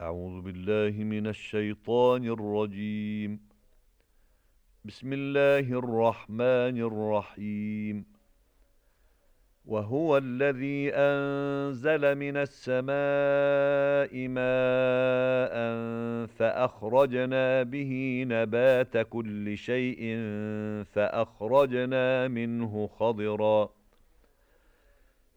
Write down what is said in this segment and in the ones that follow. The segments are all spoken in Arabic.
أعوذ بالله من الشيطان الرجيم. بسم الله الرحمن الرحيم. وهو الذي أنزل من السماء ماء فأخرجنا به نبات كل شيء فأخرجنا منه خضراً.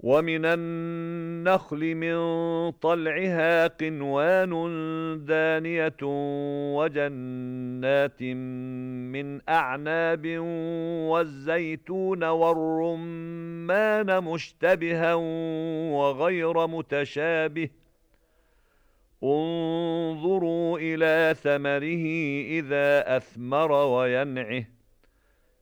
ومن النخل من طلعها قنوان دانية وجنات من أعناب والزيتون والرمان مشتبها وغير متشابه. انظروا إلى ثمره إذا أثمر وينعه.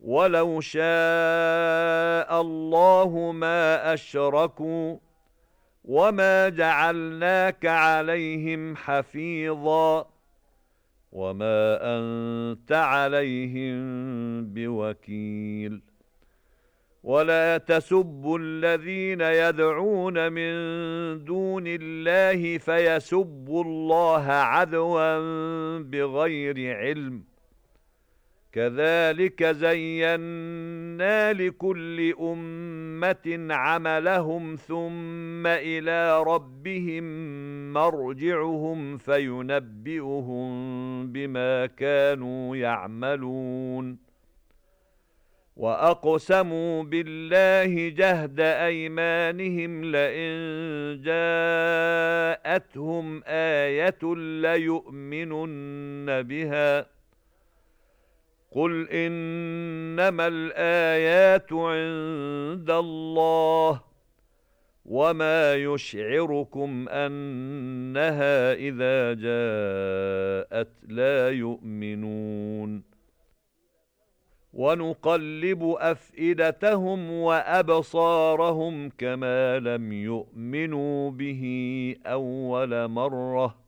ولو شاء الله ما أشركوا وما جعلناك عليهم حفيظا وما أنت عليهم بوكيل ولا تسبوا الذين يدعون من دون الله فيسبوا الله عدوا بغير علم كذلك زينا لكل أمة عملهم ثم إلى ربهم مرجعهم فينبئهم بما كانوا يعملون. وأقسموا بالله جهد أيمانهم لئن جاءتهم آية ليؤمنن بها. قل إنما الآيات عند الله وما يشعركم أنها إذا جاءت لا يؤمنون ونقلب أفئدتهم وأبصارهم كما لم يؤمنوا به أول مرة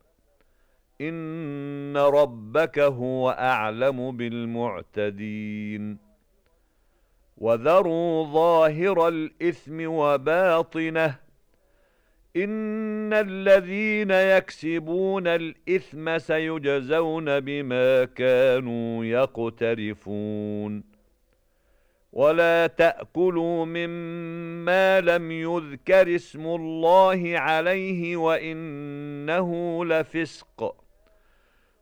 إن ربك هو أعلم بالمعتدين وذروا ظاهر الإثم وباطنه إن الذين يكسبون الإثم سيجزون بما كانوا يقترفون ولا تأكلوا مما لم يذكر اسم الله عليه وإنه لفسق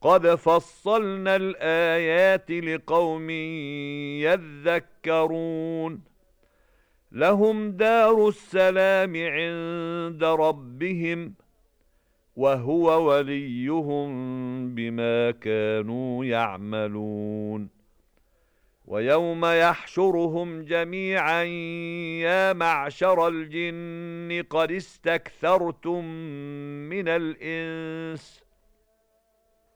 قَدْ فَصَّلْنَا الْآيَاتِ لِقَوْمٍ يَذَّكَّرُونَ لَهُمْ دَارُ السَّلَامِ عِندَ رَبِّهِمْ وَهُوَ وَلِيُّهُم بِمَا كَانُوا يَعْمَلُونَ وَيَوْمَ يَحْشُرُهُمْ جَمِيعًا يَا مَعْشَرَ الْجِنِّ قَدِ اسْتَكْثَرْتُم مِّنَ الْإِنسِ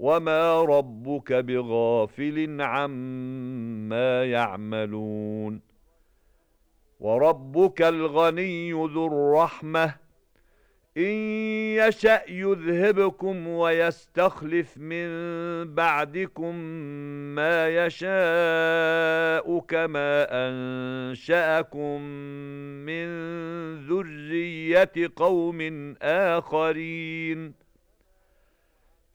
وَمَا رَبُّكَ بِغَافِلٍ عَمَّا يَعْمَلُونَ وَرَبُّكَ الْغَنِيُّ ذُو الرَّحْمَةِ إِن يَشَأْ يُذْهِبْكُمْ وَيَسْتَخْلِفْ مِن بَعْدِكُم مَّا يَشَاءُ كَمَا أَنشَأَكُم مِّن ذُرِّيَّةِ قَوْمٍ آخَرِينَ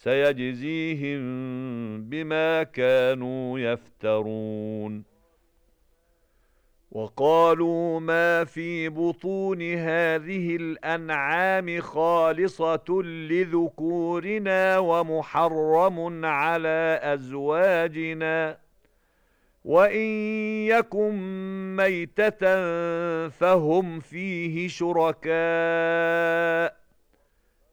سيجزيهم بما كانوا يفترون. وقالوا ما في بطون هذه الأنعام خالصة لذكورنا ومحرم على أزواجنا. وإن يكن ميتة فهم فيه شركاء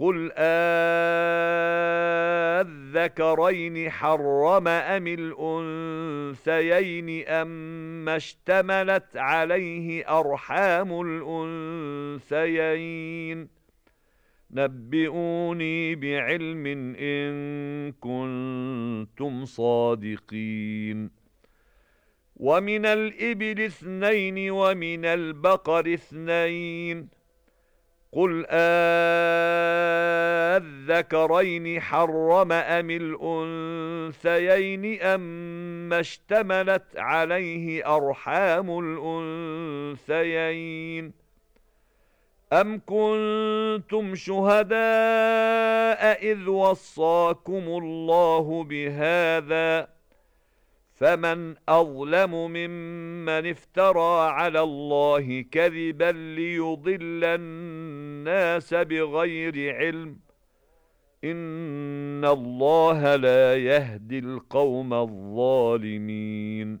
قل أذكرين حرم أم الأنثيين أم اشتملت عليه أرحام الأنثيين نبئوني بعلم إن كنتم صادقين ومن الإبل اثنين ومن البقر اثنين قل أذكرين حرم أم الأنثيين أم اشتملت عليه أرحام الأنثيين أم كنتم شهداء إذ وصاكم الله بهذا فمن أظلم ممن افترى على الله كذبا ليضل الناس بغير علم إن الله لا يهدي القوم الظالمين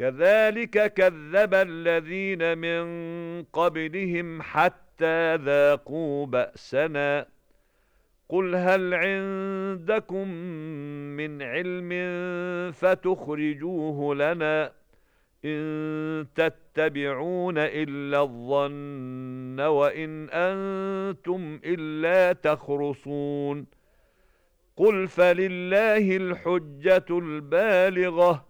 كذلك كذب الذين من قبلهم حتى ذاقوا بأسنا. قل هل عندكم من علم فتخرجوه لنا إن تتبعون إلا الظن وإن أنتم إلا تخرصون. قل فلله الحجة البالغة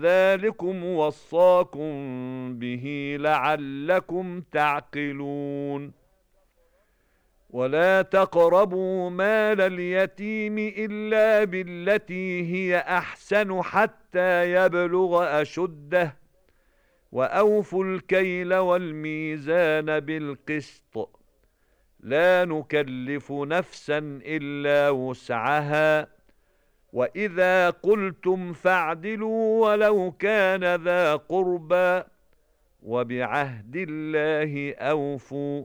ذلكم وصاكم به لعلكم تعقلون. ولا تقربوا مال اليتيم إلا بالتي هي أحسن حتى يبلغ أشده. وأوفوا الكيل والميزان بالقسط. لا نكلف نفسا إلا وسعها. وَإِذَا قُلْتُمْ فَاعْدِلُوا وَلَوْ كَانَ ذَا قُرْبَى وَبِعَهْدِ اللَّهِ أَوْفُوا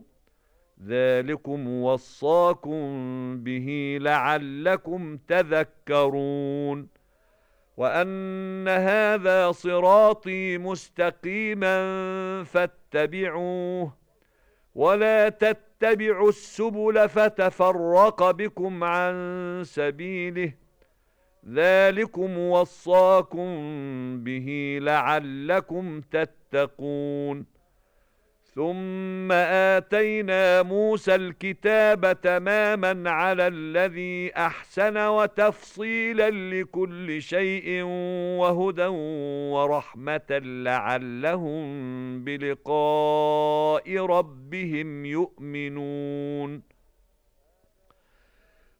ذَلِكُمْ وَصَّاكُمْ بِهِ لَعَلَّكُمْ تَذَكَّرُونَ وَأَنَّ هَذَا صِرَاطِي مُسْتَقِيمًا فَاتَّبِعُوهُ وَلَا تَتَّبِعُوا السُّبُلَ فَتَفَرَّقَ بِكُمْ عَن سَبِيلِهِ ذلكم وصاكم به لعلكم تتقون. ثم آتينا موسى الكتاب تماما على الذي أحسن وتفصيلا لكل شيء وهدى ورحمة لعلهم بلقاء ربهم يؤمنون.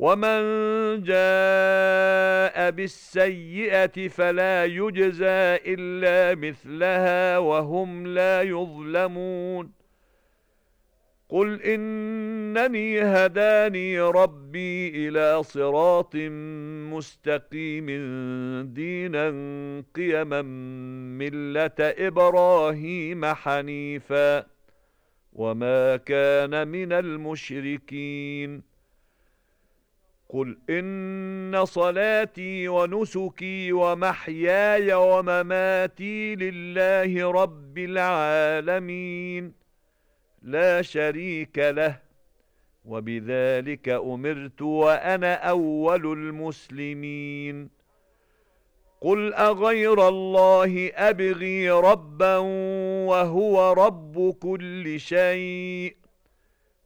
وَمَن جَاءَ بِالسَّيِّئَةِ فَلَا يُجْزَى إِلَّا مِثْلَهَا وَهُمْ لَا يُظْلَمُونَ قُلْ إِنَّنِي هَدَانِي رَبِّي إِلَى صِرَاطٍ مُسْتَقِيمٍ دِينًا قِيَمًا مِلَّةَ إِبْرَاهِيمَ حَنِيفًا وَمَا كَانَ مِنَ الْمُشْرِكِينَ قُلْ إِنَّ صَلَاتِي وَنُسُكِي وَمَحْيَايَ وَمَمَاتِي لِلَّهِ رَبِّ الْعَالَمِينَ لَا شَرِيكَ لَهُ وَبِذَلِكَ أُمِرْتُ وَأَنَا أَوَّلُ الْمُسْلِمِينَ قُلْ أَغَيْرَ اللَّهِ أَبْغِي رَبًّا وَهُوَ رَبُّ كُلِّ شَيْءٍ